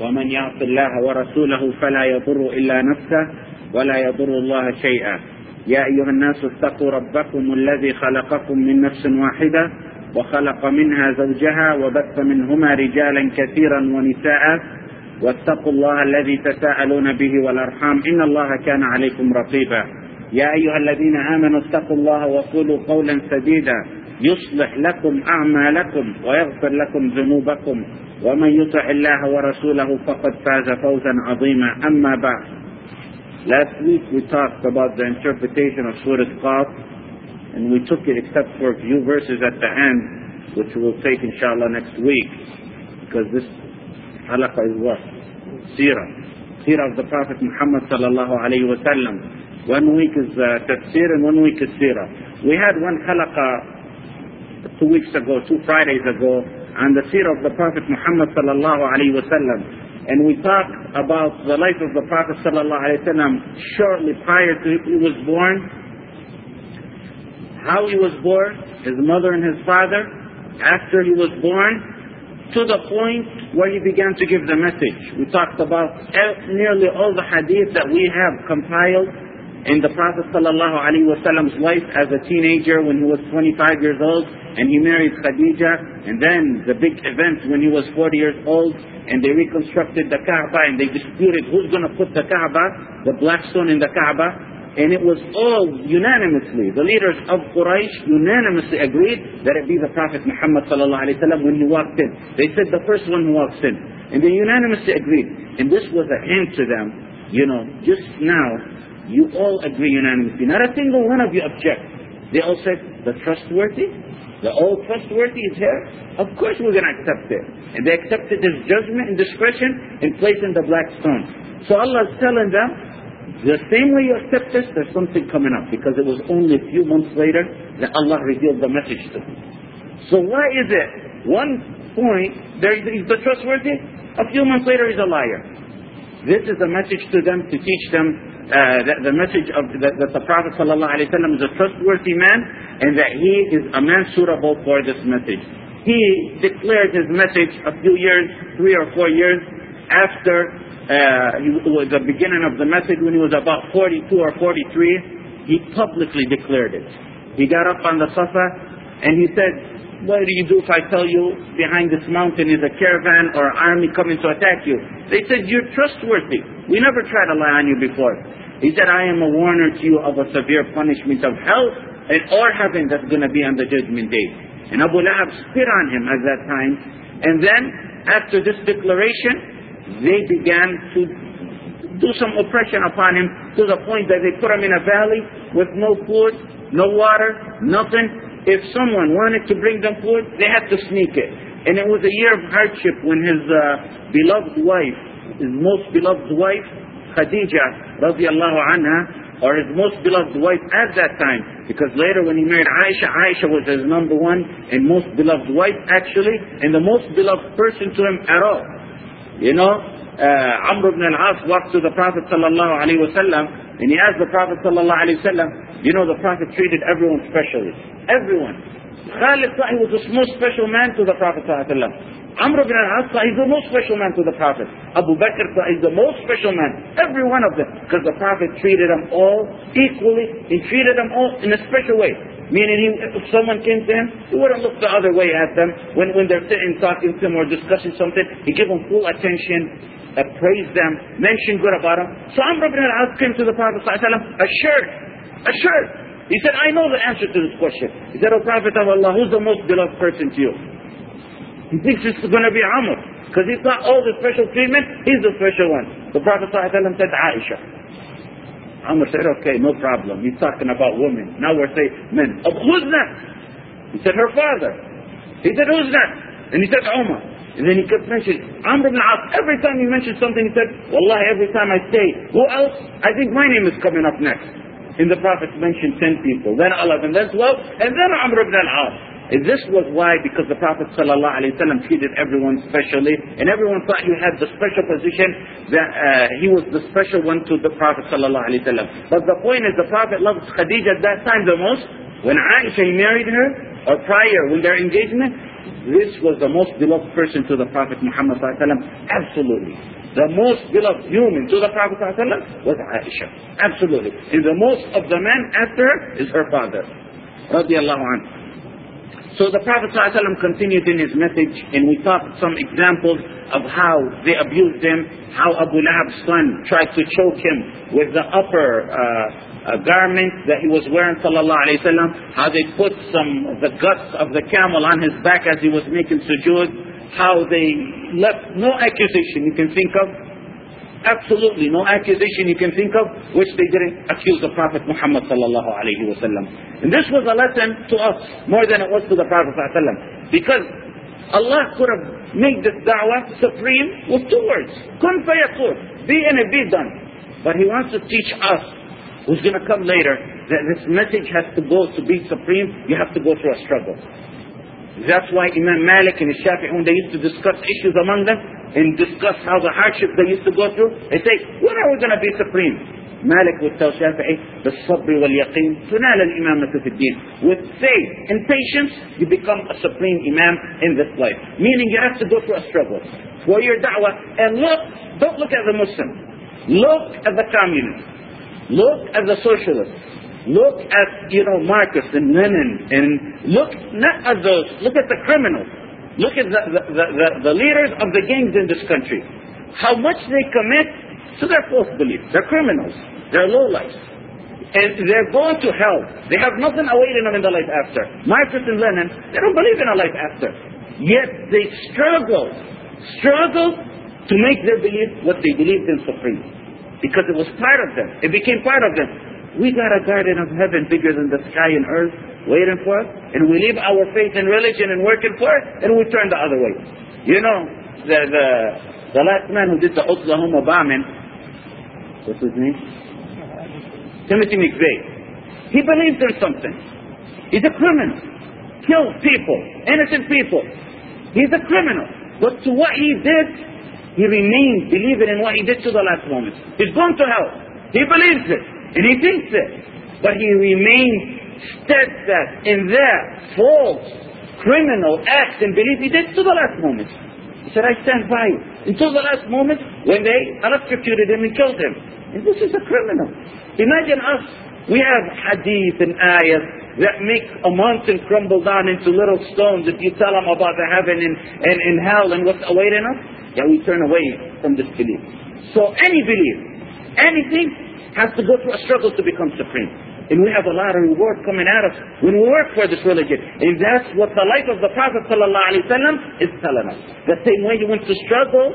ومن يعص الله ورسوله فلا يضر إلا نفسه ولا يضر الله شيئا. يا أيها الناس اتقوا ربكم الذي خلقكم من نفس واحدة وخلق منها زوجها وبث منهما رجالا كثيرا ونساء. واتقوا الله الذي تساءلون به والأرحام إن الله كان عليكم رقيبا. يا أيها الذين آمنوا اتقوا الله وقولوا قولا سديدا يصلح لكم أعمالكم ويغفر لكم ذنوبكم ومن يطع الله ورسوله فقد فاز فوزا عظيما أما بعد Last week we talked about the interpretation of Surah Qaf and we took it except for a few verses at the end which we will take inshallah next week because this halaqah is what? Seerah. Seerah of the Prophet Muhammad sallallahu alayhi wa sallam. One week is uh, tafsir and one week is seerah. We had one halaqah two weeks ago, two Fridays ago, on the seerah of the Prophet Muhammad sallallahu alayhi wa sallam. And we talked about the life of the Prophet sallallahu alayhi wa sallam shortly prior to he was born, how he was born, his mother and his father, after he was born, to the point where he began to give the message. We talked about nearly all the hadith that we have compiled in the Prophet wasallam's life as a teenager when he was 25 years old and he married Khadija and then the big event when he was 40 years old and they reconstructed the Kaaba and they disputed who's going to put the Kaaba, the black stone in the Kaaba and it was all unanimously, the leaders of Quraysh unanimously agreed that it be the Prophet Muhammad when he walked in. They said the first one who walks in. And they unanimously agreed. And this was a hint to them, you know, just now, you all agree unanimously. Not a single one of you object. They all said, the trustworthy, the all trustworthy is here. Of course we're going to accept it. And they accepted his judgment and discretion in placing the black stone. So Allah is telling them, the same way you accept this, there's something coming up because it was only a few months later that Allah revealed the message to them. So why is it one point there he's the trustworthy, a few months later he's a liar? This is a message to them to teach them uh, the message of that, that the Prophet ﷺ is a trustworthy man and that he is a man suitable for this message. He declared his message a few years, three or four years after uh, he, the beginning of the message when he was about 42 or 43, he publicly declared it. He got up on the Safa and he said, what do you do if I tell you behind this mountain is a caravan or an army coming to attack you? They said, you're trustworthy. We never tried to lie on you before. He said, I am a warner to you of a severe punishment of hell and or heaven that's going to be on the judgment day. And Abu Lahab spit on him at that time. And then, after this declaration, they began to do some oppression upon him to the point that they put him in a valley with no food, no water, nothing. If someone wanted to bring them food, they had to sneak it. And it was a year of hardship when his uh, beloved wife, his most beloved wife, Khadija radiallahu anha, or his most beloved wife at that time. Because later when he married Aisha, Aisha was his number one and most beloved wife actually, and the most beloved person to him at all. You know, uh, Amr ibn al-As walked to the Prophet sallallahu alaihi wasallam and he asked the Prophet sallallahu alaihi wasallam, you know the Prophet treated everyone specially. Everyone. Khalid he was the most special man to the Prophet sallallahu alaihi wasallam. Amr ibn al-As he's the most special man to the Prophet. Abu Bakr he's the most special man. Every one of them. Because the Prophet treated them all equally. He treated them all in a special way. Meaning he, if someone came to him, he wouldn't look the other way at them. When, when they're sitting talking to him or discussing something, he give them full attention, praise them, mention good about them. So Amr ibn al-As came to the Prophet ﷺ, assured, assured. He said, I know the answer to this question. He said, O Prophet of Allah, who's the most beloved person to you? He thinks it's going to be Amr. Because he's got all the special treatment, he's the special one. The Prophet ﷺ said, Aisha. Amr said, okay, no problem. He's talking about women. Now we're saying men. Oh, who's that? He said, her father. He said, who's that? And he said, Umar. And then he kept mentioning Amr ibn al Every time he mentioned something, he said, Wallahi, every time I say, who else? I think my name is coming up next. And the Prophet mentioned 10 people, then 11, then 12, and then Amr ibn al-As. And this was why, because the Prophet ﷺ treated everyone specially, and everyone thought he had the special position that uh, he was the special one to the Prophet ﷺ. But the point is, the Prophet loved Khadija at that time the most. When Aisha married her, or prior, when their engagement, this was the most beloved person to the Prophet Muhammad Absolutely. The most beloved human to the Prophet was Aisha. Absolutely. And the most of the men after is her father. Radiallahu anhu. So the Prophet continued in his message, and we talked some examples of how they abused him, how Abu Lahab's son tried to choke him with the upper uh, a garment that he was wearing sallallahu alayhi wasallam, how they put some the guts of the camel on his back as he was making sujood, how they left no accusation you can think of, absolutely no accusation you can think of, which they didn't accuse the Prophet Muhammad sallallahu alayhi wasallam. And this was a lesson to us more than it was to the Prophet sallallahu because Allah could have made this da'wah supreme with two words, kun fayakun, be and it be done. But He wants to teach us who's going to come later, that this message has to go to be supreme, you have to go through a struggle. That's why Imam Malik and Shafi'i, when they used to discuss issues among them, and discuss how the hardships they used to go through, they say, when are we going to be supreme? Malik would tell Shafi'i, بالصبر واليقين تنال الإمامة في الدين. With faith and patience, you become a supreme imam in this life. Meaning you have to go through a struggle for your da'wah. And look, don't look at the Muslim. Look at the communist. Look at the socialists. Look at, you know, Marcus and Lenin and look not at those, look at the criminals. Look at the, the, the, the leaders of the gangs in this country. How much they commit to their false beliefs. They're criminals. They're lowlifes. And they're going to hell. They have nothing awaiting them in the life after. Marcus and Lenin, they don't believe in a life after. Yet they struggle, struggle to make their belief what they believed in supreme because it was part of them. It became part of them. We got a garden of heaven bigger than the sky and earth waiting for us, and we leave our faith and religion and working for it, and we turn the other way. You know, the the, the last man who did the Oklahoma bombing, what's his name? Timothy McVeigh. He believes in something. He's a criminal. Kills people, innocent people. He's a criminal. But to what he did, he remains believing in what he did to the last moment. He's going to hell. He believes it. And he thinks it. But he remains steadfast in that false, criminal act and belief he did to the last moment. He said, I stand by you. Until the last moment when they electrocuted him and killed him. And this is a criminal. Imagine us. We have hadith and ayahs that make a mountain crumble down into little stones if you tell them about the heaven and, and, and hell and what's awaiting us. Yeah, we turn away from this belief. So any belief, anything has to go through a struggle to become supreme. And we have a lot of reward coming at us when we work for this religion. And that's what the life of the Prophet ﷺ is telling us. The same way you went to struggle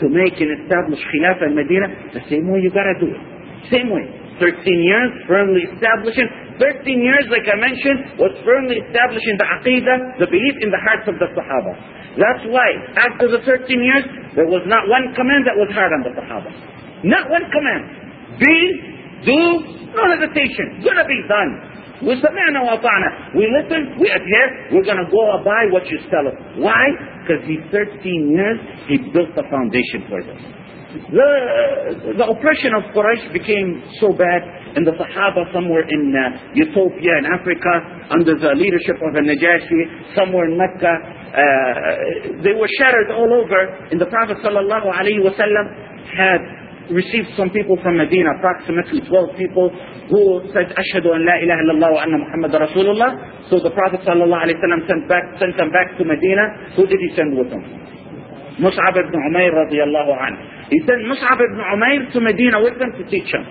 to make and establish Khilafah in Medina, the same way you gotta do it. Same way. 13 years, firmly establishing. 13 years, like I mentioned, was firmly establishing the aqidah, the belief in the hearts of the Sahaba. That's why, after the 13 years, there was not one command that was hard on the Sahaba. Not one command. Be, do, no hesitation. Gonna be done. We listen, we adhere, we're going to go by what you tell us. Why? Because these 13 years, he built the foundation for this. The, the oppression of Quraysh became so bad, and the Sahaba somewhere in uh, Ethiopia in Africa, under the leadership of the Najashi, somewhere in Mecca, uh, they were shattered all over. And the Prophet sallallahu alaihi wasallam had received some people from Medina, approximately 12 people, who said, Ashhadu an la ilaha illallah wa anna Muhammad Rasulullah. So the Prophet wasallam sent, back, sent them back to Medina. Who did he send with them? Mus'ab ibn Umayr radiallahu anhu. He sent Mus'ab ibn Umayr to Medina with them to teach them.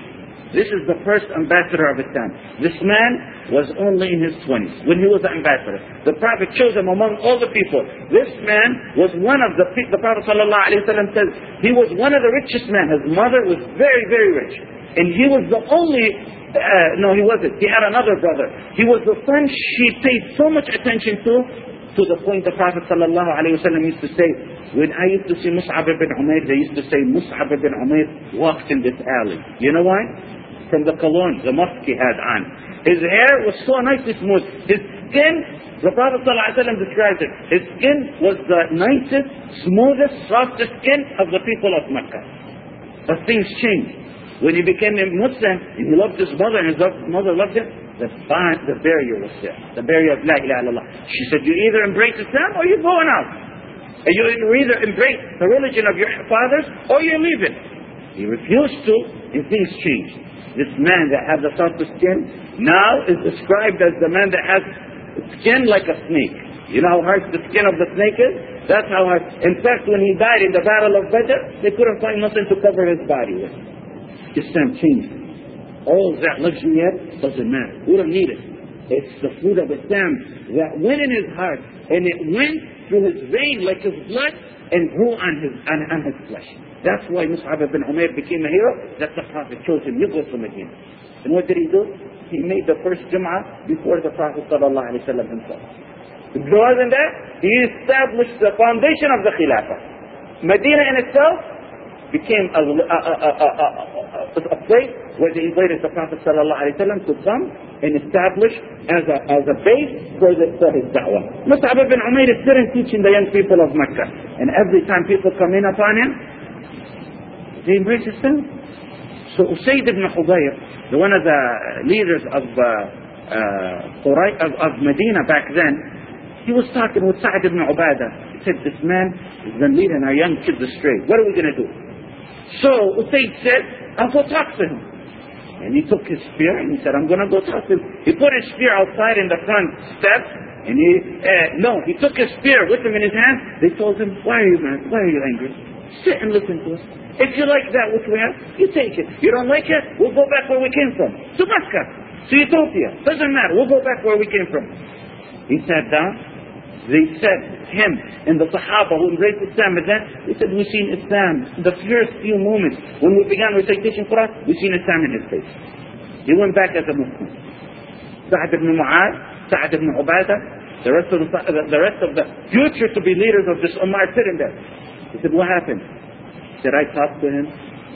This is the first ambassador of Islam. This man was only in his 20s when he was the ambassador. The Prophet chose him among all the people. This man was one of the people, the Prophet ﷺ says, he was one of the richest men. His mother was very, very rich. And he was the only, uh, no he wasn't, he had another brother. He was the son she paid so much attention to To the point the Prophet wasallam used to say, when I used to see Mus'ab ibn Umair, they used to say Mus'ab ibn Umair walked in this alley. You know why? From the cologne, the musk he had on. His hair was so nicely smooth. His skin, the Prophet ﷺ described it. His skin was the nicest, smoothest, softest skin of the people of Mecca. But things changed. When he became a Muslim, and he loved his mother, and his mother loved him, the, bond, the barrier was there. The barrier of La ilaha. She said, you either embrace Islam or you're going out. You either embrace the religion of your fathers or you're leaving. He refused to, and things changed. This man that had the softest skin now is described as the man that has skin like a snake. You know how hard the skin of the snake is? That's how hard. In fact, when he died in the battle of Badr, they couldn't find nothing to cover his body with. Islam changed. All that luxury yet doesn't matter. We don't need it. It's the fruit of Islam that went in his heart and it went through his vein like his blood and grew on his on, on his flesh. That's why Mus'ab ibn Umair became a hero. That the Prophet chose him. You go to Medina. And what did he do? He made the first Jum'ah before the Prophet ﷺ himself. If it wasn't that, he established the foundation of the Khilafah. Medina in itself became a, a, a, a, place where they invited the Prophet ﷺ to come and establish as a, as a base for, the, for his da'wah. Mus'ab ibn Umair is sitting teaching the young people of Mecca. And every time people come in upon him, they embrace Islam. So Usayd ibn Hudayr, one of the leaders of, uh, uh, of, of Medina back then, he was talking with Sa'd ibn Ubadah. He said, this man is been leading our young kids astray. What are we going to do? So Usayd said, I'll go talk to him. And he took his spear and he said, I'm going to go talk to him. He put his spear outside in the front steps and he, uh, no, he took his spear with him in his hand. They told him, why are you mad? Why are you angry? Sit and listen to us. If you like that which we have, you take it. You don't like it, we'll go back where we came from. To Mecca, to Ethiopia. Doesn't matter. We'll go back where we came from. He sat down. They said him and the Sahaba who embraced Islam and then they said we've seen Islam the first few moments when we began recitation Quran we've seen Islam in his face. He went back as a Muslim. Sa'ad ibn Mu'ad, Sa'ad ibn Ubadah, the rest of the, the rest of the future to be leaders of this Ummah sitting there. He said, what happened? Did I talk to him?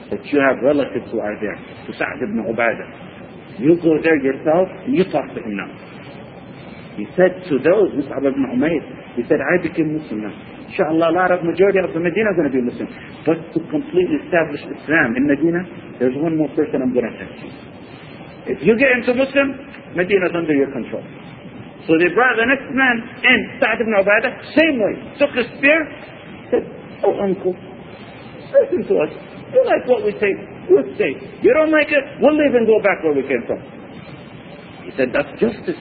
That you have relatives who are there. To Sa'ad ibn Ubadah. You go there yourself and you talk to him now. He said to those, Mus'ab ibn Umayr, he said, I became Muslim now. Inshallah, a lot of majority of the Medina are going to be Muslim. But to completely establish Islam in Medina, there's one more person I'm going to you. If you get into Muslim, Medina's under your control. So they brought the next man in, Sa'd ibn Ubadah, same way. Took a spear, said, Oh uncle, listen to us. You like what we say, we'll stay. You don't like it, we'll leave and go back where we came from. He said, that's justice.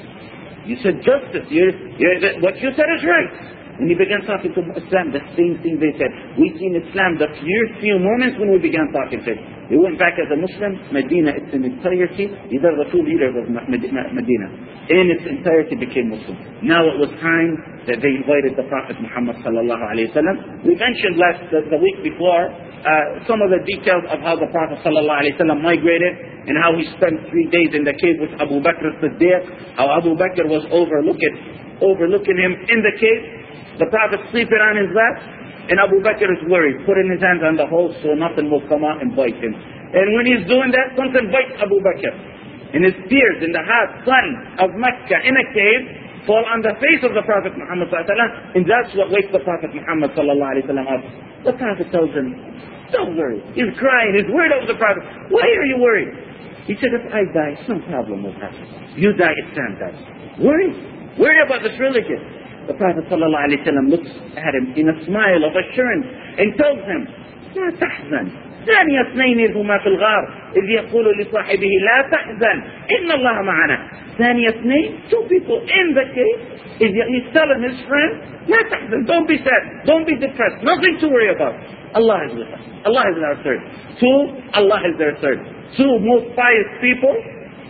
You said justice. You're, you're, what you said is right. And he began talking to Islam, the same thing they said. We see in Islam the first few moments when we began talking to him. He went back as a Muslim, Medina, its an entirety, these are the two leaders of Medina. In its entirety became Muslim. Now it was time that they invited the Prophet Muhammad sallallahu alayhi wa We mentioned last, the, the week before, uh, some of the details of how the Prophet ﷺ migrated and how he spent three days in the cave with Abu Bakr as-Siddiq, how Abu Bakr was overlooking, overlooking him in the cave, the Prophet sleeping on his lap, and Abu Bakr is worried, putting his hands on the hole so nothing will come out and bite him. And when he's doing that, something bites Abu Bakr. And his tears in the hot sun of Mecca in a cave fall on the face of the Prophet Muhammad and that's what wakes the Prophet Muhammad up. The Prophet tells him, don't worry. He's crying. He's worried over the Prophet. Why are you worried? He said, if I die, some problem will happen. You die, it's Islam dies. Worry. Worry about this religion. The Prophet ﷺ looks at him in a smile of assurance and tells him, لا تحزن ثاني اثنين إذ هما في الغار إذ يقول لصاحبه لا تحزن إن الله معنا ثاني اثنين two people in the cave is he's telling his friend لا تحزن don't be sad don't be depressed nothing to worry about Allah is with us Allah is our third. Two, Allah is their third. Two most pious people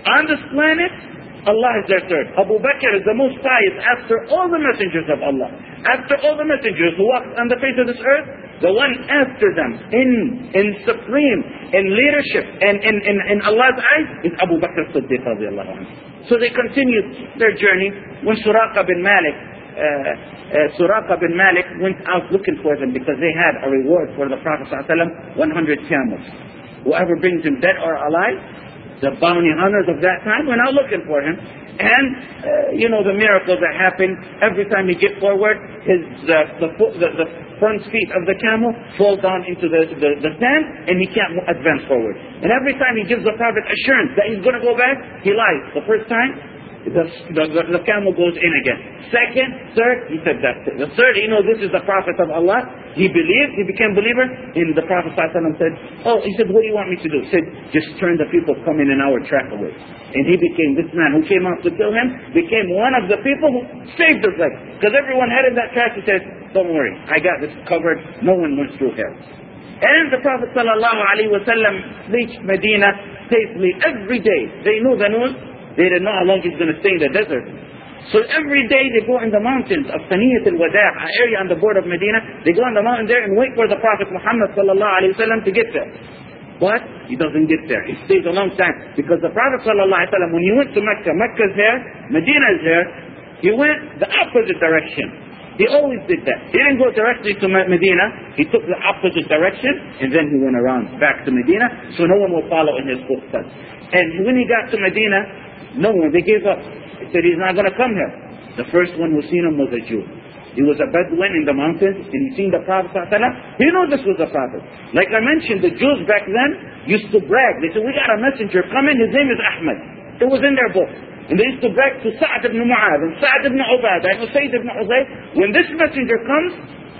on this planet, Allah is their third. Abu Bakr is the most pious after all the messengers of Allah. After all the messengers who walked on the face of this earth, the one after them in, in supreme, in leadership, and in, in, in Allah's eyes is Abu Bakr Siddiq So they continued their journey when Suraqa bin Malik uh, Suraqa bin Malik went out looking for them because they had a reward for the Prophet ﷺ, 100 camels. Whoever brings him dead or alive, the bounty hunters of that time were not looking for him. And, uh, you know, the miracles that happen every time he get forward, his, uh, the, the, the front feet of the camel fall down into the, the, the sand and he can't advance forward. And every time he gives the Prophet assurance that he's going to go back, he lies. The first time, the, the, the, camel goes in again. Second, third, he said that. The third, you know, this is the Prophet of Allah. He believed, he became believer. And the Prophet ﷺ said, oh, he said, what do you want me to do? He said, just turn the people coming in our track away. And he became, this man who came out to kill him, became one of the people who saved his life. Because everyone had in that track, he said, don't worry, I got this covered. No one went through hell. And the Prophet ﷺ reached Medina safely every day. They knew the news. They didn't know how long he's going to stay in the desert. So every day they go in the mountains of Saniyat al-Wada', an area on the border of Medina. They go on the mountain there and wait for the Prophet Muhammad sallallahu alaihi wasallam to get there. But he doesn't get there. He stays a long time because the Prophet sallallahu alaihi wasallam, when he went to Mecca, Mecca is there, Medina is there. He went the opposite direction. He always did that. He didn't go directly to Medina. He took the opposite direction and then he went around back to Medina so no one will follow in his footsteps. And when he got to Medina, no one. They gave up. They said he's not going to come here. The first one who seen him was a Jew. He was a Bedouin in the mountains, and he seen the Prophet He knew this was the Prophet. Like I mentioned, the Jews back then used to brag. They said, we got a messenger coming, his name is Ahmed. It was in their book. And they used to brag to Sa'd ibn Mu'adh and Sa'd ibn Ubadah and Usayd ibn. When this messenger comes,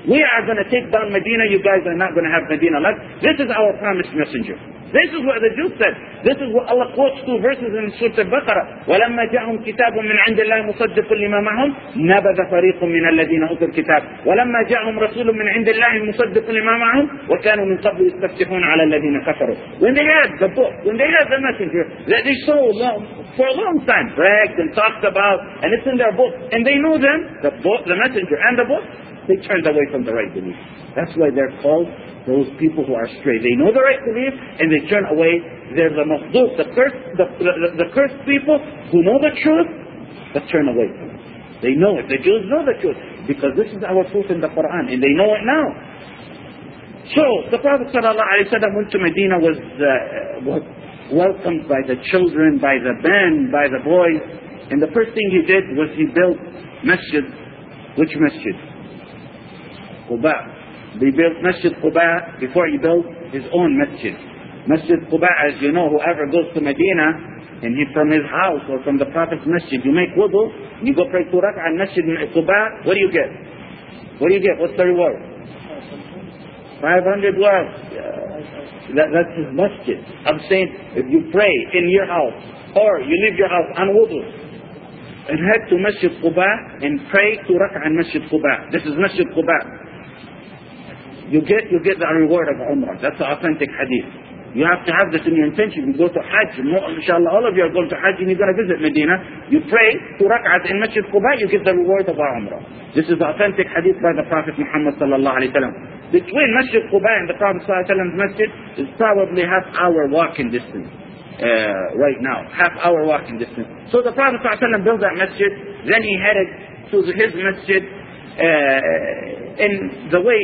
we are going to take down Medina. You guys are not going to have Medina left. This is our promised messenger. This is what the Jews said. This is what Allah quotes two verses in Surah Al-Baqarah. وَلَمَّا جَاءَهُمْ كِتَابٌ مِّنْ عِندِ اللَّهِ مُصَدِّقٌ لِمَا مَعَهُمْ نَبَذَ فَرِيقٌ مِّنَ الَّذِينَ أُوتُوا الْكِتَابَ وَلَمَّا جَاءَهُمْ رَسُولٌ مِّنْ عِندِ اللَّهِ مُصَدِّقٌ لِمَا مَعَهُمْ وَكَانُوا مِنْ قَبْلِ يَسْتَفْتِحُونَ عَلَى الَّذِينَ كَفَرُوا When they had the book, when they had the messenger, that they so long, for a long time bragged and talked about, and it's in their book, and they knew them, the book, the messenger and the book, they turned away from the right belief. That's why they're called those people who are stray. They know the right belief and they turn away. They're the maghdub, the cursed, the, the, the cursed people who know the truth but turn away from it. They know it. The Jews know the truth because this is our truth in the Quran and they know it now. So the Prophet ﷺ went to Medina was, uh, was welcomed by the children, by the men, by the boys. And the first thing he did was he built masjid. Which masjid? Quba. He built Masjid Quba before he built his own masjid. Masjid Quba, as you know, whoever goes to Medina and he from his house or from the Prophet's masjid, you make wudu, you go pray two rak'ah Masjid Quba, what do you get? What do you get? What's the reward? 500 words. Uh, that, that's his masjid. I'm saying if you pray in your house or you leave your house on wudu and head to Masjid Quba and pray two rak'ah Masjid Quba. This is Masjid Quba you get you get the reward of Umrah. That's the authentic hadith. You have to have this in your intention. You go to Hajj, inshallah, all of you are going to Hajj and you're going to visit Medina. You pray two rak'at in Masjid Quba, you get the reward of Umrah. This is the authentic hadith by the Prophet Muhammad sallallahu alayhi wa Between Masjid Quba and the Prophet sallallahu alayhi wa masjid is probably half hour walking distance. Uh, right now, half hour walking distance. So the Prophet ﷺ built that masjid, then he headed to his masjid, uh, in the way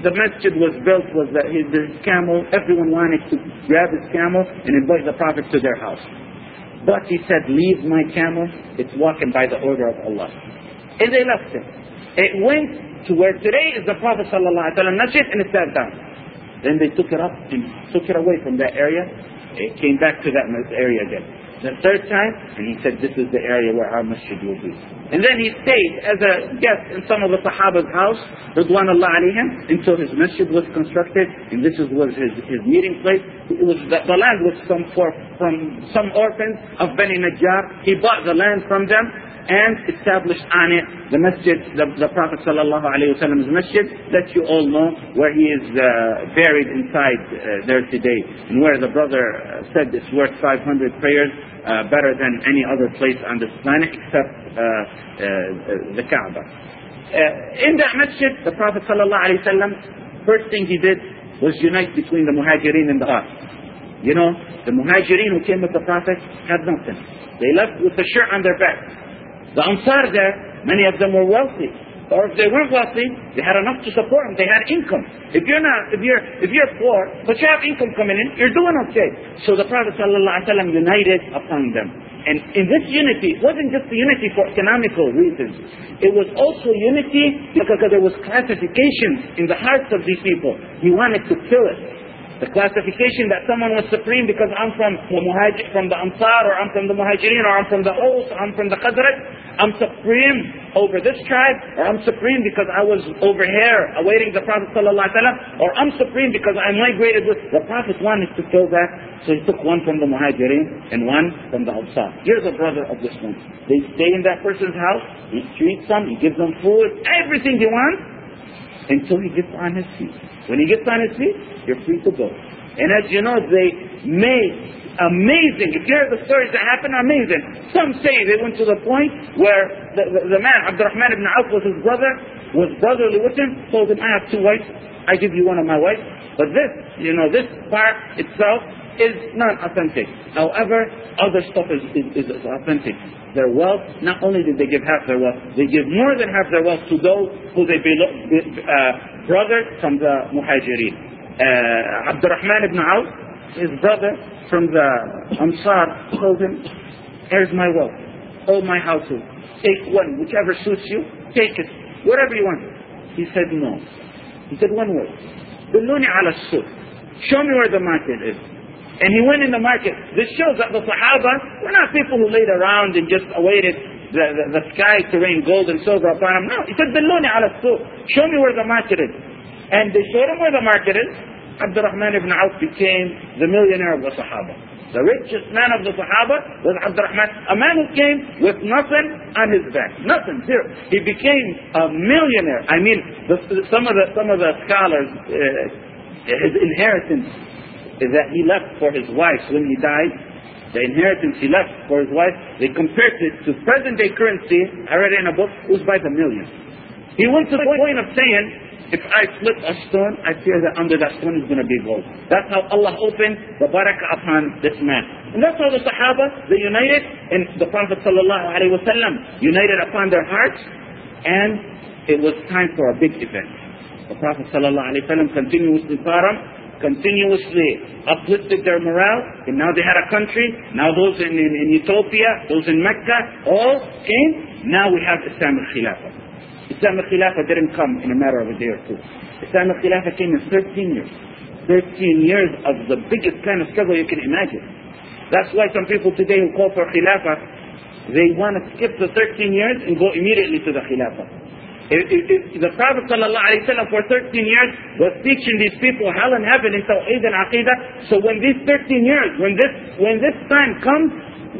the masjid was built was that his, his camel, everyone wanted to grab his camel and invite the Prophet to their house. But he said, leave my camel, it's walking by the order of Allah. And they left him. It went to where today is the Prophet masjid and it sat down. Then they took it up and took it away from that area. It came back to that area again. The third time, and he said, this is the area where our masjid will be. And then he stayed as a guest in some of the Sahaba's house, Ridwanullah alayhim, until his masjid was constructed, and this was his, his meeting place. It was, the, the land was from, for, from some orphans of Beni Najjar. He bought the land from them, and established on it the masjid, the, the Prophet wasallam's masjid that you all know, where he is uh, buried inside uh, there today, and where the brother uh, said it's worth 500 prayers uh, better than any other place on this planet except uh, uh, the Kaaba. in that masjid, the Prophet ﷺ, first thing he did was unite between the Muhajirin and the Ansar. You know, the Muhajirin who came with the Prophet had nothing. They left with the shirt on their back. The Ansar there, Many of them were wealthy. Or if they weren't wealthy, they had enough to support them. They had income. If you're not, if you're, if you're poor, but you have income coming in, you're doing okay. So the Prophet ﷺ united upon them. And in this unity, it wasn't just the unity for economical reasons. It was also unity because there was classification in the hearts of these people. He wanted to kill it. The classification that someone was supreme because I'm from the Muhajir, from the Ansar, or I'm from the Muhajirin, or I'm from the Aus, or I'm from the Khazraj. I'm supreme over this tribe, or I'm supreme because I was over here awaiting the Prophet ﷺ, or I'm supreme because I migrated with... The Prophet wanted to kill that, so he took one from the Muhajirin and one from the Ansar. Here's a brother of this one. They stay in that person's house, he treats them, he gives them food, everything he wants, until he gets on his feet. When he gets on his feet, you're free to go. And as you know, they made amazing, if you hear the stories that happen, amazing. Some say they went to the point where the, the, the man, Abdurrahman ibn Auf was his brother, was brotherly with him, told him, I have two wives, I give you one of my wives. But this, you know, this part itself is not authentic. However, other stuff is, is, is authentic. Their wealth, not only did they give half their wealth, they give more than half their wealth to those who they belong, uh, brothers from the Muhajirin. Uh, Abdurrahman ibn Auf, his brother from the Ansar, told him, here's my wealth, all my household. Take one, whichever suits you, take it, whatever you want. He said no. He said one word. Ala Show me where the market is. And he went in the market. This shows that the Sahaba were not people who laid around and just awaited the, the, the sky to rain gold and silver upon them. No, he said, Dilluni ala Show me where the market is. And they showed him where the market is. Abdurrahman ibn Auf became the millionaire of the Sahaba. The richest man of the Sahaba was Abdurrahman, a man who came with nothing on his back, nothing, zero. He became a millionaire. I mean, the, some of the some of the scholars, uh, his inheritance is that he left for his wife when he died, the inheritance he left for his wife, they compared it to present day currency, I read it in a book, it was by the million. He went to the point of saying, if I flip a stone, I fear that under that stone is going to be gold. That's how Allah opened the barakah upon this man. And that's how the Sahaba, they united, and the Prophet ﷺ united upon their hearts, and it was time for a big event. The Prophet ﷺ continuously taught them continuously uplifted their morale, and now they had a country. Now those in, in, in Ethiopia, those in Mecca, all came. Now we have Islamic Khilafah. Islamic Khilafah didn't come in a matter of a day or two. Islamic Khilafah came in 13 years. 13 years of the biggest kind of struggle you can imagine. That's why some people today who call for Khilafah, they want to skip the 13 years and go immediately to the Khilafah. If, if, the Prophet ﷺ for 13 years was teaching these people hell and heaven in Tawheed and Aqidah. So when these 13 years, when this, when this time comes,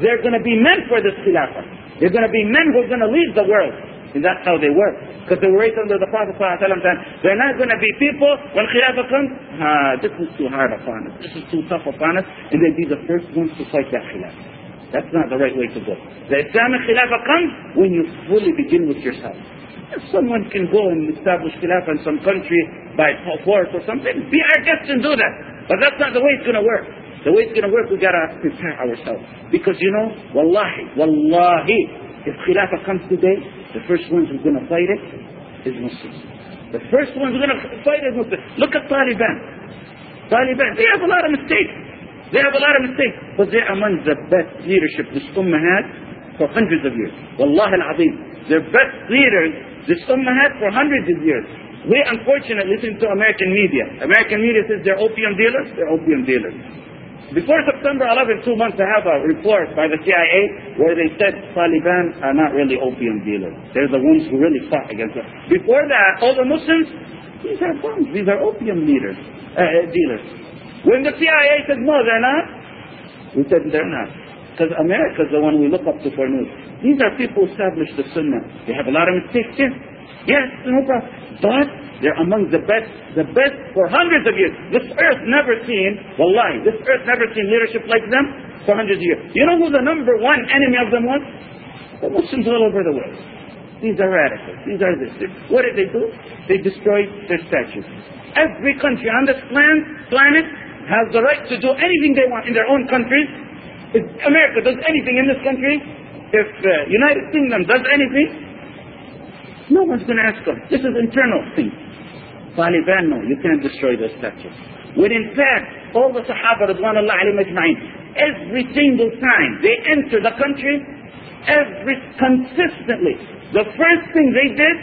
they're going to be men for this Khilafah. They're going to be men who are going to lead the world. And that's how they were. Because they were raised under the Prophet ﷺ time. They're not going to be people, when Khilafah comes, ah, this is too hard upon us. This is too tough upon us. And they'd be the first ones to fight that Khilafah. That's not the right way to go. The Islamic Khilafah comes when you fully begin with yourself. If someone can go and establish khilafah in some country by force or something, be our guest and do that. But that's not the way it's going to work. The way it's going to work, we got to prepare ourselves. Because you know, wallahi, wallahi, if khilafah comes today, the first ones who's going to fight it is Muslims. The first ones who's going to fight is Muslims. Look at Taliban. Taliban, they have a lot of mistakes. They have a lot of mistakes. But they're among the best leadership this ummah had for hundreds of years. Wallahi al-azim. Their best leaders this ummah had for hundreds of years. We unfortunately listen to American media. American media says they're opium dealers, they're opium dealers. Before September 11, two months, I have a report by the CIA where they said Taliban are not really opium dealers. They're the ones who really fought against them. Before that, all the Muslims, these are bums. These are opium leaders, uh dealers. When the CIA said no, they're not, we said they're not. Because America is the one we look up to for news. These are people who established the Sunnah. They have a lot of mistakes, yes. Yes, no problem. But they're among the best, the best for hundreds of years. This earth never seen, wallahi, this earth never seen leadership like them for hundreds of years. You know who the number one enemy of them was? The Muslims all over the world. These are radicals. These are this. What did they do? They destroyed their statues. Every country on this planet, planet has the right to do anything they want in their own countries. If America does anything in this country, if uh, United Kingdom does anything, No one's going to ask them. This is internal thing. Taliban, no, you can't destroy the statue. When in fact, all the Sahaba, Radwanullah alayhim ajma'in, every single time they enter the country, every, consistently, the first thing they did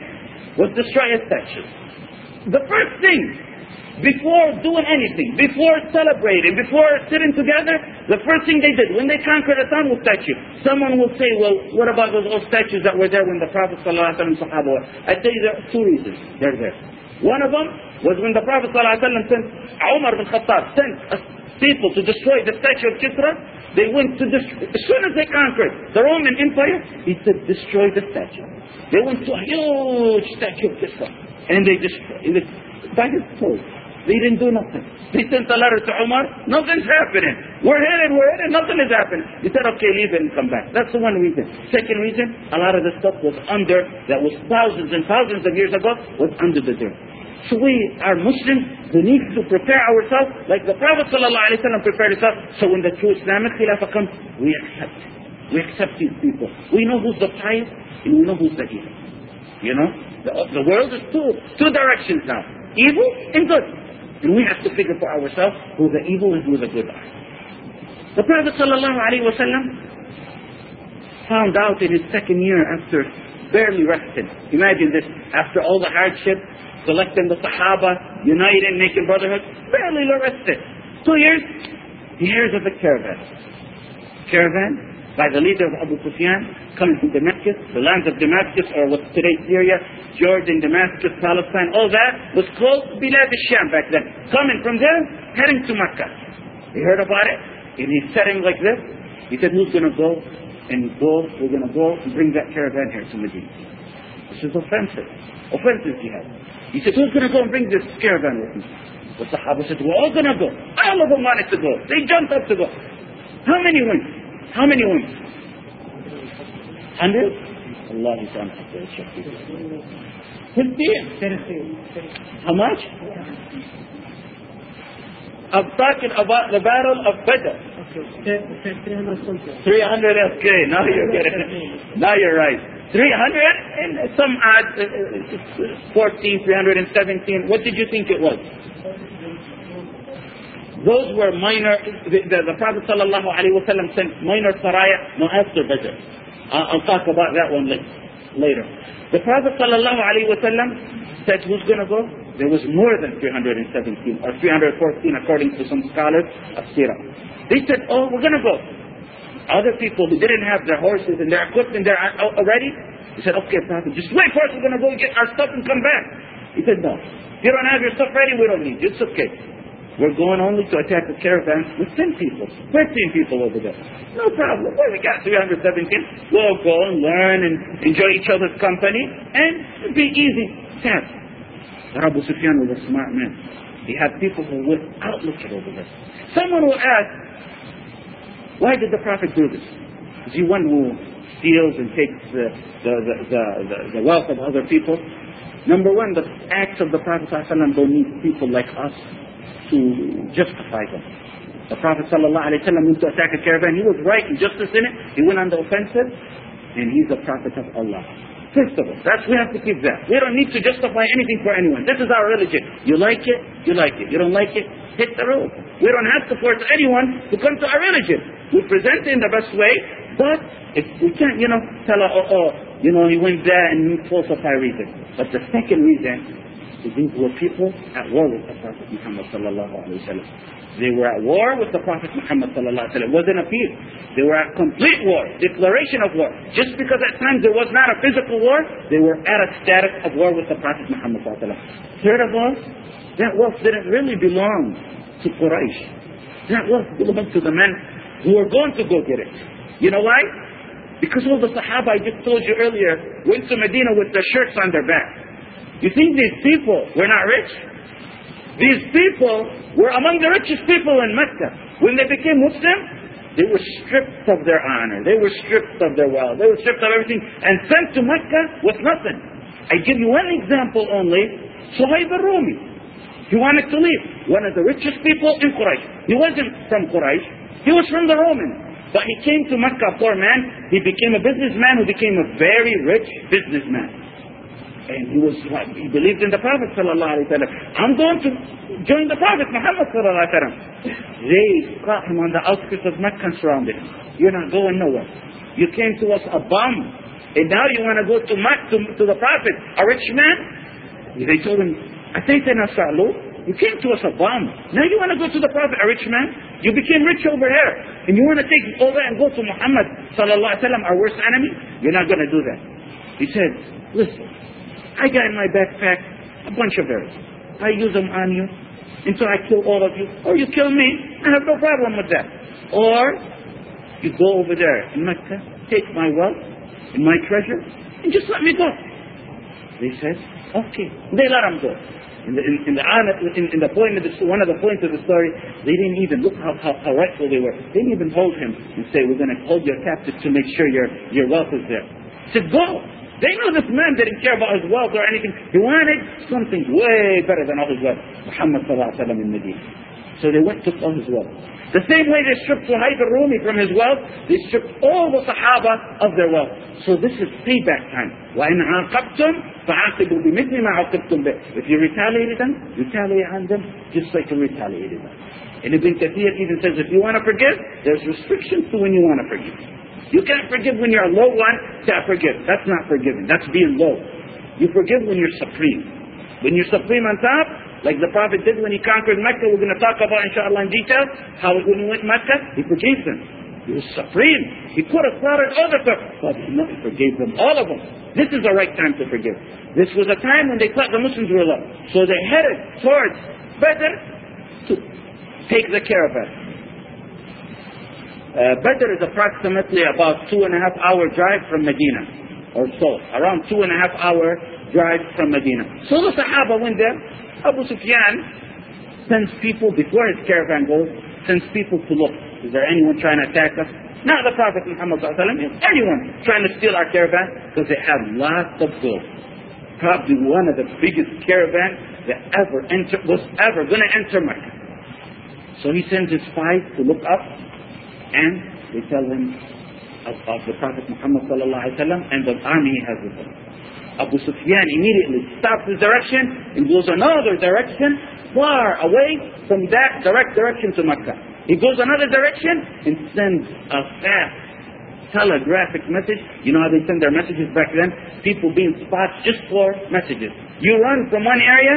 was destroy a statue. The first thing, before doing anything, before celebrating, before sitting together, the first thing they did, when they conquered a was statue. Someone will say, well, what about those old statues that were there when the Prophet ﷺ Sahaba were? I tell you there are two reasons they're there. One of them was when the Prophet ﷺ sent Umar bin Khattab, sent people to destroy the statue of Kisra, they went to destroy, as soon as they conquered the Roman Empire, he said, destroy the statue. They went to a huge statue of Kisra, and they destroyed it. By his code. They didn't do nothing. They sent a letter to Umar, nothing's happening. We're headed, we're headed, nothing is happening. He said, okay, leave it and come back. That's the one reason. Second reason, a lot of the stuff was under, that was thousands and thousands of years ago, was under the dirt. So we are Muslims, we need to prepare ourselves like the Prophet ﷺ prepared himself. So when the true Islamic Khilafah comes, we accept. We accept these people. We know who's the pious and we know who's the evil. You know? The, the world is two, two directions now. Evil and good. And we have to figure for ourselves who the evil and who the good are. The Prophet ﷺ found out in his second year after barely resting. Imagine this, after all the hardship, selecting the Sahaba, uniting, making brotherhood, barely arrested. Two years, he hears of a caravan. Caravan by the leader of Abu Sufyan coming from Damascus, the lands of Damascus or what's today Syria, Jordan, Damascus, Palestine, all that was close to Bilad al-Sham back then. Coming from there, heading to Mecca. He heard about it, and he's setting like this. He said, who's going to go? And go, we're going to go and bring that caravan here to Medina. This is offensive. Offensive jihad. He said, who's going to go and bring this caravan with me? The Sahaba said, we're all going to go. All of them wanted to go. They jumped up to go. How many went? How many went? Hundred? Allah is on Fifteen? How much? I'm talking about the battle of Badr. 300, okay, now you're getting it. Now you're right. 300 and some odd, uh, 14, 317. What did you think it was? Those were minor, the, the, the Prophet sallallahu sent minor saraya, no after Badr. I'll talk about that one later. The Prophet sallallahu said, who's going to go? There was more than 317 or 314 according to some scholars of Sirah. They said, oh, we're going to go. Other people who didn't have their horses and their equipment there already, they said, okay, Prophet, just wait for us. We're going to go get our stuff and come back. He said, no. If you don't have your stuff ready, we don't need you. It's okay. We're going only to attack the caravan with 10 people, 15 people over there. No problem. Well, we got 317. We'll go and learn and enjoy each other's company and be easy task. Abu Sufyan was a smart man. He had people who were outlook over there. Someone will ask, why did the Prophet do this? Is he one who steals and takes the, the, the, the, wealth of other people? Number one, the acts of the Prophet don't need people like us to justify them. The Prophet ﷺ went to attack a caravan. He was right in justice in it. He went on the offensive. And he's the Prophet of Allah. First of all, that's we have to keep that. We don't need to justify anything for anyone. This is our religion. You like it, you like it. You don't like it, hit the road. We don't have to force anyone to come to our religion. We present it in the best way, but if we can't, you know, tell her, oh, oh, you know, he went there and falsify reason. But the second reason these were people at war with the Prophet Muhammad sallallahu alaihi wasallam. They were at war with the Prophet Muhammad sallallahu alaihi wasallam. It wasn't a peace. They were at complete war, declaration of war. Just because at times there was not a physical war, they were at a status of war with the Prophet Muhammad sallallahu alaihi wasallam. Third of all, that wealth didn't really belong to Quraysh. That wealth belonged to the men who were going to go get it. You know why? Because all the Sahaba I just told you earlier went to Medina with their shirts on their back. You think these people were not rich? These people were among the richest people in Mecca. When they became Muslim, they were stripped of their honor. They were stripped of their wealth. They were stripped of everything and sent to Mecca with nothing. I give you one example only. Suhaib al-Rumi. He wanted to leave. One of the richest people in Quraysh. He wasn't from Quraysh. He was from the Romans. But he came to Mecca, poor man. He became a businessman who became a very rich businessman. And he was, he believed in the Prophet sallallahu. I'm going to join the Prophet Muhammad sallallahu. They caught him on the outskirts of Mecca surrounded. You're not going nowhere. You came to us a bum, and now you want to go to to, to the Prophet, a rich man. They told him, "Ataytana sa'lu." You came to us a bum. Now you want to go to the Prophet, a rich man? You became rich over here. And you want to take over and go to Muhammad sallallahu alaihi wasallam, our worst enemy? You're not going to do that. He said, listen, I got in my backpack a bunch of arrows. I use them on you until I kill all of you. Or you kill me. I have no problem with that. Or you go over there in Mecca, take my wealth and my treasure, and just let me go. They said, okay. They let him go. In the, in, in the, in, in the point of the, one of the points of the story, they didn't even look how, how, how rightful they were. They didn't even hold him and say, we're going to hold your captive to make sure your, your wealth is there. He said, go. They knew this man didn't care about his wealth or anything. He wanted something way better than all his wealth. Muhammad sallallahu alaihi wasallam in Medina. So they went took all his wealth. The same way they stripped Suhaib al-Rumi from his wealth, they stripped all the Sahaba of their wealth. So this is payback time. وَإِنْ عَاقَبْتُمْ فَعَاقِبُوا بِمِثْلِ مَا عَاقَبْتُمْ بِهِ If you retaliated them, retaliate on them just like you retaliated them. And Ibn Kathir even says if you want to forgive, there's restrictions to when you want to forgive. You can't forgive when you're a low one, can't forgive. That's not forgiving. That's being low. You forgive when you're supreme. When you're supreme on top, like the Prophet did when he conquered Mecca, we're going to talk about inshallah in detail, how when he went Mecca, he forgave them. He was supreme. He could have slaughtered other people, but he never forgave them, all of them. This is the right time to forgive. This was a time when they thought the Muslims were low. So they headed towards Badr to take the care of caravan. Uh, Badr is approximately about two and a half hour drive from Medina, or so, around two and a half hour drive from Medina. So the Sahaba went there, Abu Sufyan sends people, before his caravan goes, sends people to look. Is there anyone trying to attack us? Not the Prophet Muhammad anyone trying to steal our caravan, because they have lots of gold. Probably one of the biggest caravans that ever enter, was ever going to enter Mecca. So he sends his spies to look up, and they tell him of, of the Prophet Muhammad and the army he has with him. Abu Sufyan immediately stops his direction and goes another direction far away from that direct direction to Mecca. He goes another direction and sends a fast telegraphic message. You know how they send their messages back then? People being spots just for messages. You run from one area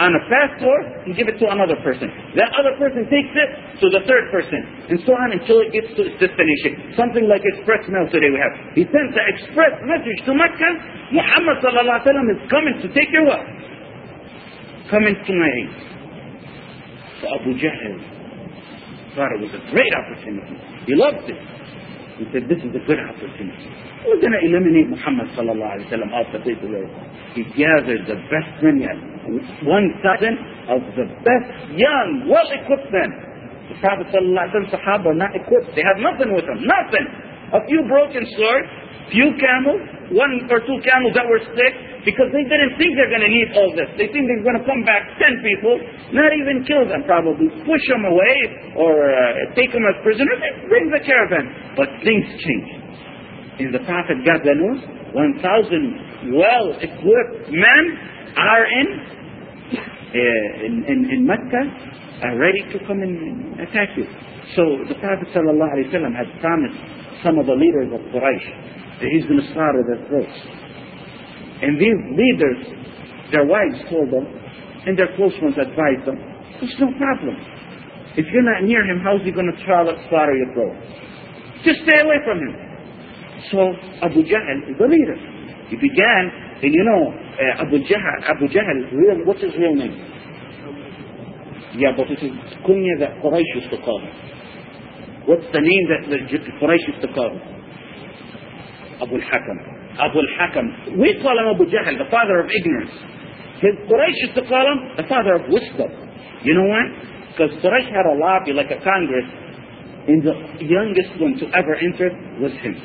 on a fast tour and give it to another person. That other person takes it to the third person, and so on until it gets to its destination. Something like express mail today we have. He sends the express message to Mecca. Muhammad sallallahu alaihi wasallam is coming to take your wealth. Coming to my. So Abu Jahl thought it was a great opportunity. He loved it. He said, this is a good opportunity. We're going to eliminate Muhammad sallallahu alayhi wa the of the. He gathered the best men. One thousand of the best young, well-equipped men. The Prophet sallallahu alayhi wa sallam, Sahaba are not equipped. They have nothing with them. Nothing. A few broken swords, few camels, one or two camels that were sick, because they didn't think they're going to need all this. They think they're going to come back ten people, not even kill them probably, push them away or uh, take them as prisoners, bring the caravan. But things changed. And the Prophet got the news, 1,000 well-equipped men are in, uh, in, in, in Mecca, are ready to come and attack you. So the Prophet ﷺ had promised some of the leaders of Quraysh that he's going to slaughter their throats. And these leaders, their wives told them, and their close ones advised them, there's no problem. If you're not near him, how's he going to slaughter your throat? Just stay away from him. So Abu Jahl is the leader. He began, and you know, uh, Abu Jahl, Abu Jahl, real, what's his real name? Yeah, but it is kunya that Quraysh used to call him. What's the name that the Quraysh used to call him? Abu al-Hakam. Abu al-Hakam. We call him Abu Jahl, the father of ignorance. His Quraysh used to call him the father of wisdom. You know why? Because Quraysh had a lobby like a congress, and the youngest one to ever enter was him.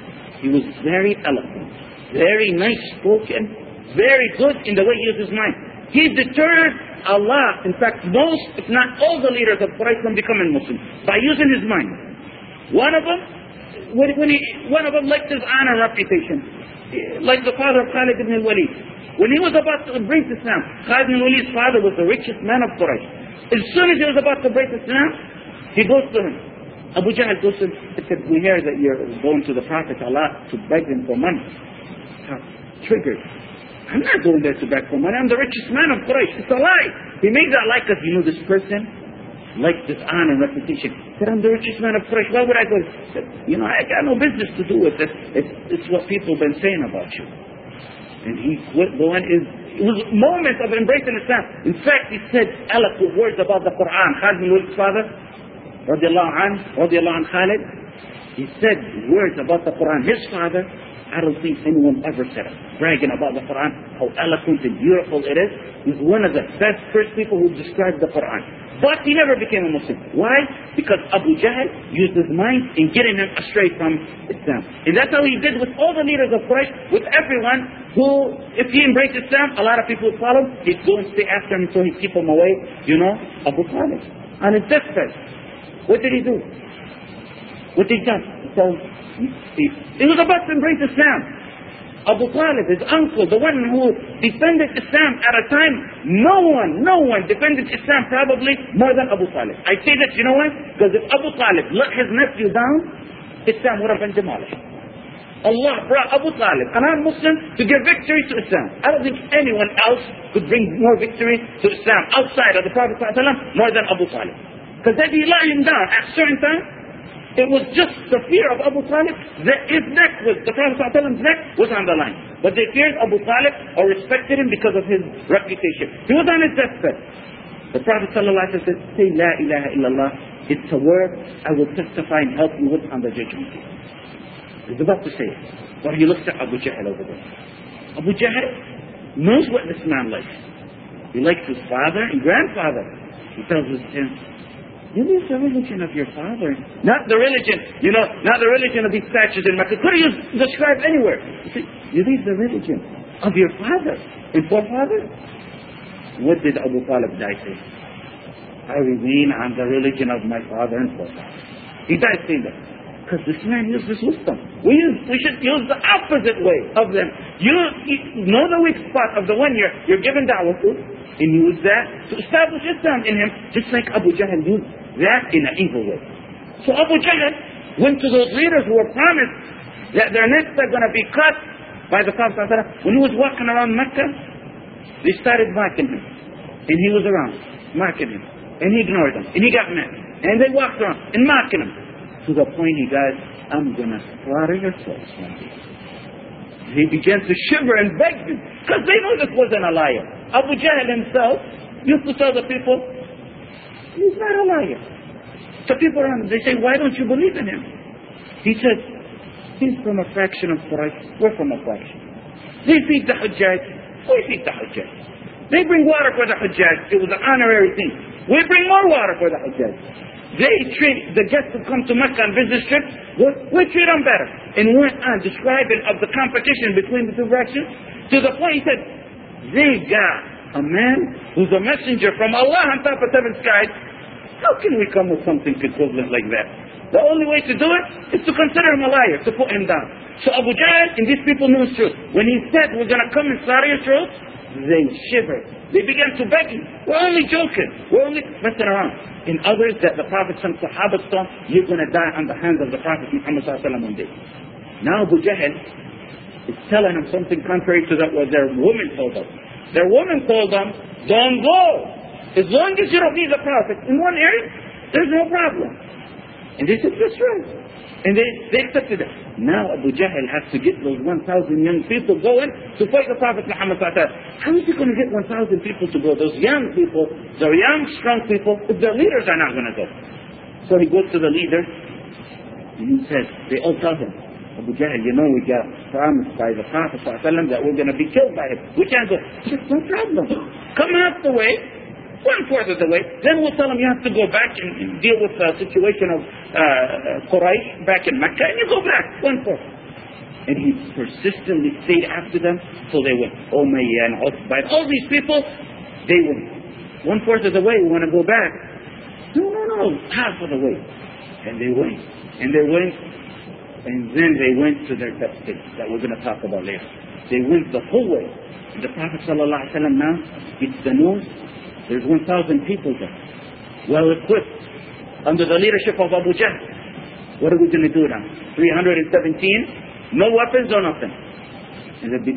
He was very eloquent, very nice spoken, very good in the way he used his mind. He deterred Allah, in fact, most, if not all the leaders of Quraysh from becoming Muslim by using his mind. One of them, when, when he, one of them liked his honor and reputation, like the father of Khalid ibn al-Walid. When he was about to embrace Islam, Khalid bin Walid's father was the richest man of Quraysh. As soon as he was about to embrace Islam, he goes to him. Abu Jahl goes and said, we hear that you're going to the Prophet a lot to beg him for money. Triggered. I'm not going there to beg for money. I'm the richest man of Quraysh. It's a lie. He made that like us. You know this person like this honor and reputation. He said, I'm the richest man of Quraysh. Why would I go? He said, you know, I got no business to do with this. It's, it's what people have been saying about you. And he quit going. It was moments of embracing Islam. In fact, he said eloquent words about the Quran. Khalid bin Walid's father, radiallahu anh, radiallahu anh Khalid, he said words about the Quran. His father I don't think anyone ever said it. Bragging about the Quran, how eloquent and beautiful it is. He's one of the best first people who described the Quran. But he never became a Muslim. Why? Because Abu Jahl used his mind in getting him astray from Islam. And that's how he did with all the leaders of Quraysh, with everyone who, if he embraced Islam, a lot of people would follow him. He'd go and stay after him until he'd keep him away. You know, Abu Talib. On his deathbed. What did he do? What did he do? He told he was about to embrace Islam. Abu Talib, his uncle, the one who defended Islam at a time, no one, no one defended Islam probably more than Abu Talib. I say that, you know why? Because if Abu Talib let his nephew down, Islam would have been demolished. Allah brought Abu Talib, an non-Muslim, to give victory to Islam. I don't think anyone else could bring more victory to Islam outside of the Prophet ﷺ more than Abu Talib. Because if he him down at certain time, it was just the fear of Abu Talib that his neck was, the Prophet ﷺ's neck was on the line. But they feared Abu Talib or respected him because of his reputation. He was on his deathbed. The Prophet ﷺ said, say La ilaha illallah. It's a word I will testify and help you with on the judgment day. He's about to say it. But he looks at Abu Jahl over there. Abu Jahl knows what this man likes. He likes his father and grandfather. He tells his him, you leave the religion of your father. Not the religion, you know, not the religion of these statues in Mecca. Could you describe anywhere? You, see, you leave the religion of your father and forefather. What did Abu Talib die saying? I remain on the religion of my father and forefather. He died saying that. Because this man used this wisdom. We, use, we should use the opposite way of them. You, you know the weak spot of the one you're, you're given da'wah to, and use that to establish Islam in him, just like Abu Jahl used that in an evil way. So Abu Jahl went to those leaders who were promised that their necks are going to be cut by the Prophet When he was walking around Mecca, they started mocking him. And he was around, mocking him. And he ignored them. And he got mad. And they walked around and mocking him. To the point he got, I'm going to slaughter your souls. He began to shiver and beg them. Because they know this wasn't a liar. Abu Jahl himself used to tell the people, He's not a liar. So people around him, they say, why don't you believe in him? He says, he's from a fraction of Quraysh. We're from a fraction. They feed the Hajjaj. We feed the Hajjaj. They bring water for the Hajjaj. It was an honorary thing. We bring more water for the Hajjaj. They treat the guests who come to Mecca on business trips, we treat them better. And went on uh, describing of the competition between the two factions to the point he said, got a man who's a messenger from Allah on top of seven skies, how can we come with something equivalent like that? The only way to do it is to consider him a liar, to put him down. So Abu Jahl and these people knew the truth. When he said, we're going to come and slaughter your throats, they shivered. They began to beg him. We're only joking. We're only messing around. In others that the Prophet some Sahaba saw, you're going to die on the hands of the Prophet Muhammad one day. Now Abu Jahl is telling him something contrary to that what their woman told them. Their woman told them, don't go. As long as you don't need the Prophet in one area, there's no problem. And they said, that's right. And they, they accepted it. Now Abu Jahl has to get those 1,000 young people going to fight the Prophet Muhammad How is he going to get 1,000 people to go? Those young people, they're young, strong people, if their leaders are not going to go. So he goes to the leader, and he says, they all tell him, Abu Jahl, you know we got promised by the Prophet ﷺ that we're going to be killed by him. We can't go. No problem. Come half the way, one fourth of the way. Then we'll tell him you have to go back and deal with the situation of uh, Quraysh back in Mecca, and you go back one fourth. And he persistently stayed after them till they went. Umayyah and Uthbah, all these people, they went. One fourth of the way, we want to go back. No, no, no, half of the way. And they went. And they went and then they went to their test that we're going to talk about later. They went the whole way. The Prophet ﷺ now gets the news. There's 1,000 people there, well equipped, under the leadership of Abu Jahl. What are we going to do now? 317, no weapons or nothing. And be,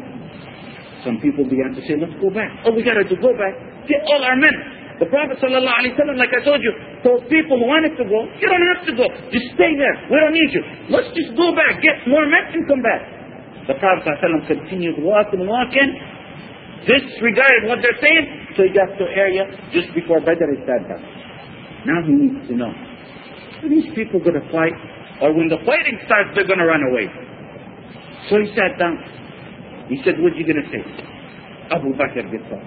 some people began to say, let's go back. All we got to go back, get all our men. The Prophet ﷺ, like I told you, told people who wanted to go, you don't have to go. Just stay there. We don't need you. Let's just go back, get more men and come back. The Prophet ﷺ continued walking, walking, disregarded what they're saying, so he got to area just before Badr he sat down. Now he needs to know, are these people going to fight? Or when the fighting starts, they're going to run away. So he sat down. He said, what are you going to say? Abu Bakr gets up.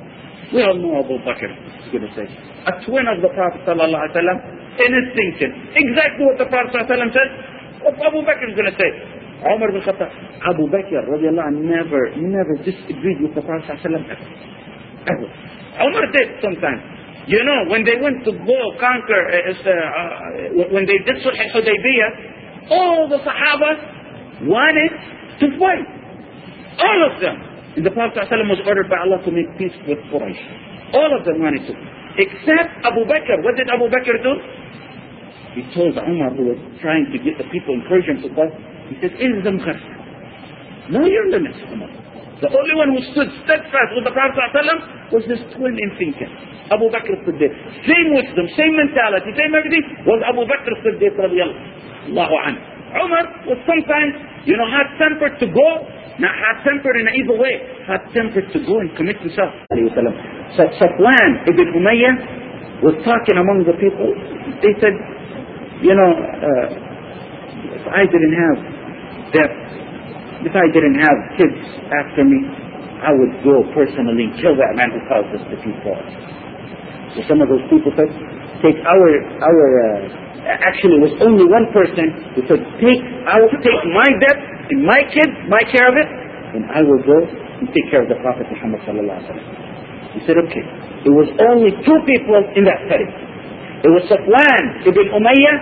We all know Abu Bakr is going to say. A twin of the Prophet sallallahu alaihi wasallam in his thinking. Exactly what the Prophet sallallahu alaihi wasallam said. What Abu Bakr is going to say. Umar bin Khattab, Abu Bakr radiallahu never, never disagreed with the Prophet sallallahu ever. Umar did sometimes. You know, when they went to go conquer, uh, uh, uh, uh when they did Sulh Hudaybiyah, all the Sahaba wanted to fight. All of them. And the Prophet ﷺ was ordered by Allah to make peace with Quraysh. All of them wanted to. Except Abu Bakr. What did Abu Bakr do? He told Umar, who was trying to get the people, in him to fight, he said, Ilzam kharsa. Know your limits, Umar. The only one who stood steadfast with the Prophet ﷺ was this twin in thinking. Abu Bakr there. Same wisdom, same mentality, same everything was Abu Bakr there, radiallahu anhu. Umar was sometimes, you know, hot-tempered to go not hot-tempered in an evil way. Hot-tempered to go and commit himself. So Safwan ibn Umayyah was talking among the people. They said, you know, uh, if I didn't have death, if I didn't have kids after me, I would go personally and kill that man who caused us to be poor. So some of those people said, take our, our, uh, actually it was only one person who said, take, I will take my death and my kids, my care of it, and I will go and take care of the Prophet Muhammad sallallahu. He said, okay. It was only two people in that study. It was Safwan ibn Umayyah,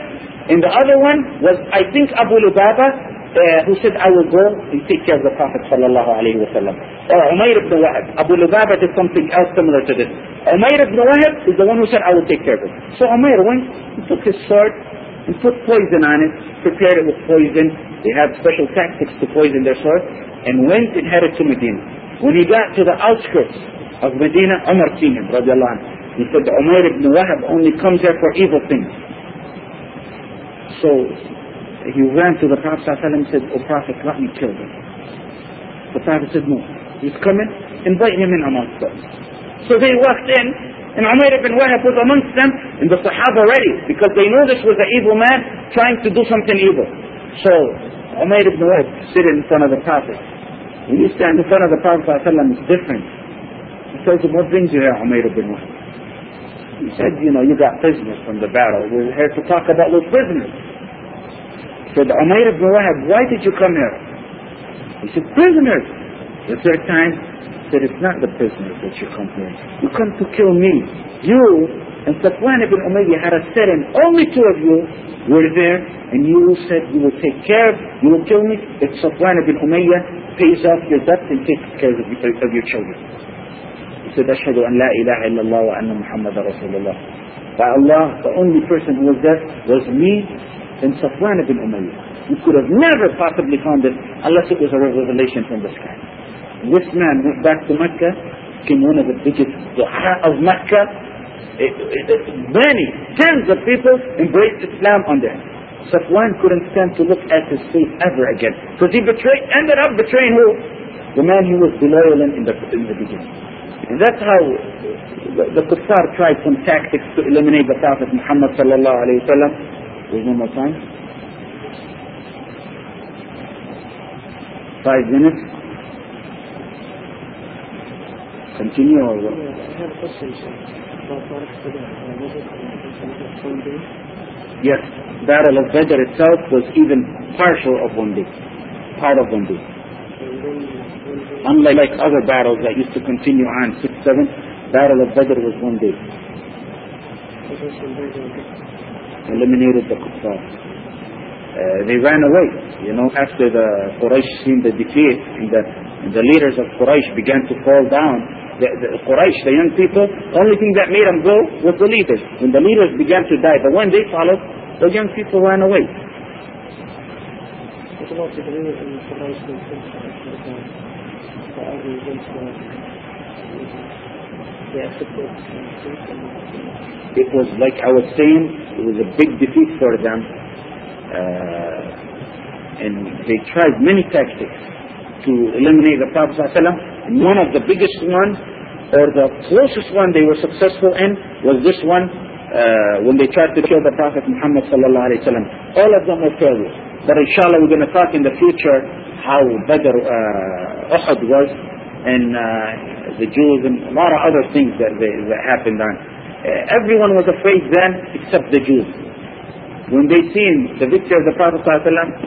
and the other one was, I think, Abu Lubaba, uh, who said, I will go and take care of the Prophet sallallahu alaihi wasallam. Or Umayr ibn Wahab. Abu Lubaba did something else similar to this. Umayr ibn Wahab is the one who said, I will take care of it. So Umayr went, he took his sword, and put poison on it, prepared it with poison. They had special tactics to poison their sword, and went and headed to Medina. When he got to the outskirts of Medina, Umar seen him, radiallahu anhu. He said, Umayr ibn Wahab only comes here for evil things. So he ran to the Prophet and said, O Prophet, let me kill him. The Prophet said, no. He's coming, invite him in amongst us. So they walked in, and Umayr ibn Wahab was amongst them, and the Sahaba already because they knew this was an evil man trying to do something evil. So Umayr ibn Wahab stood in front of the Prophet. When you stand in front of the Prophet it's different. He says, what brings you here, Umayr ibn Wahab? He said, you know, you got prisoners from the battle. We're here to talk about those prisoners. He said, Umayr ibn Wahab, why did you come here? He said, prisoners. The third time, that it's not the prisoners that you come here. You come to kill me. You and Safwan ibn Umayyah had a setting. Only two of you were there, and you said you will take care of, you will kill me if Safwan ibn Umayyah pays off your debt and takes care of, of your children. He said, Ashhadu an la ilaha illallah wa anna Muhammad Rasulullah. By Allah, the only person who was there was me and Safwan ibn Umayyah. You could have never possibly found it unless it was a revelation from the sky. This man went back to Mecca, became one of the biggest du'a of Mecca. It, it, it, many, tens of people embraced Islam under him. Safwan couldn't stand to look at his face ever again. Because he betrayed, ended up betraying who? The man he was loyal in, in the, in the beginning. And that's how the, the Kuffar tried some tactics to eliminate the Prophet Muhammad sallallahu alayhi wa sallam. There's no more time. Five minutes. Continue or what? I have a question about Yes, Battle of Badr itself was even partial of one day, part of one day. Unlike other battles that used to continue on six, seven, Battle of Badr was one day. Eliminated the kuffar. Uh, they ran away, you know, after the Quraysh seen the defeat and the And the leaders of Quraysh began to fall down. The, the Quraysh, the young people, the only thing that made them go was the leaders. When the leaders began to die, but when they followed, the young people ran away. It was like I was saying, it was a big defeat for them. Uh, and they tried many tactics to eliminate the Prophet. One of the biggest ones, or the closest one they were successful in, was this one uh, when they tried to kill the Prophet Muhammad sallallahu alaihi wasallam. All of them were failures. But inshallah we're going to talk in the future how Badr, uh, Uhud was, and uh, the Jews, and a lot of other things that, they, that happened on. Uh, everyone was afraid then except the Jews. When they seen the victory of the Prophet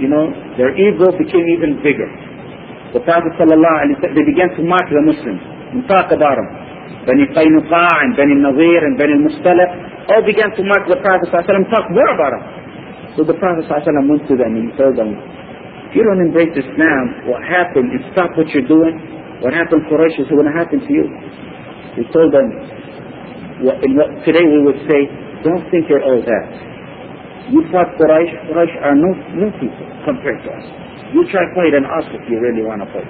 you know, their ego became even bigger. The Prophet ﷺ, they began to mark the Muslims and talk about them. Bani Qaynuqa and Bani Nazir and Bani Mustaliq all began to mark the Prophet ﷺ talk more about them. So the Prophet ﷺ went to them and he told them, if you don't embrace Islam, what happened and stop what you're doing, what happened to Quraysh is going to happen to you. He told them, what, what today we would say, don't think you're all that. You fought Quraysh, Quraysh are no, no people compared to us. You try fighting us if you really want to fight.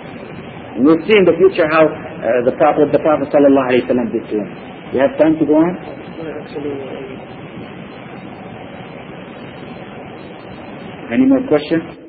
And we'll see in the future how uh, the Prophet, the Prophet sallallahu alaihi wasallam did to him. You have time to go on? Any more questions?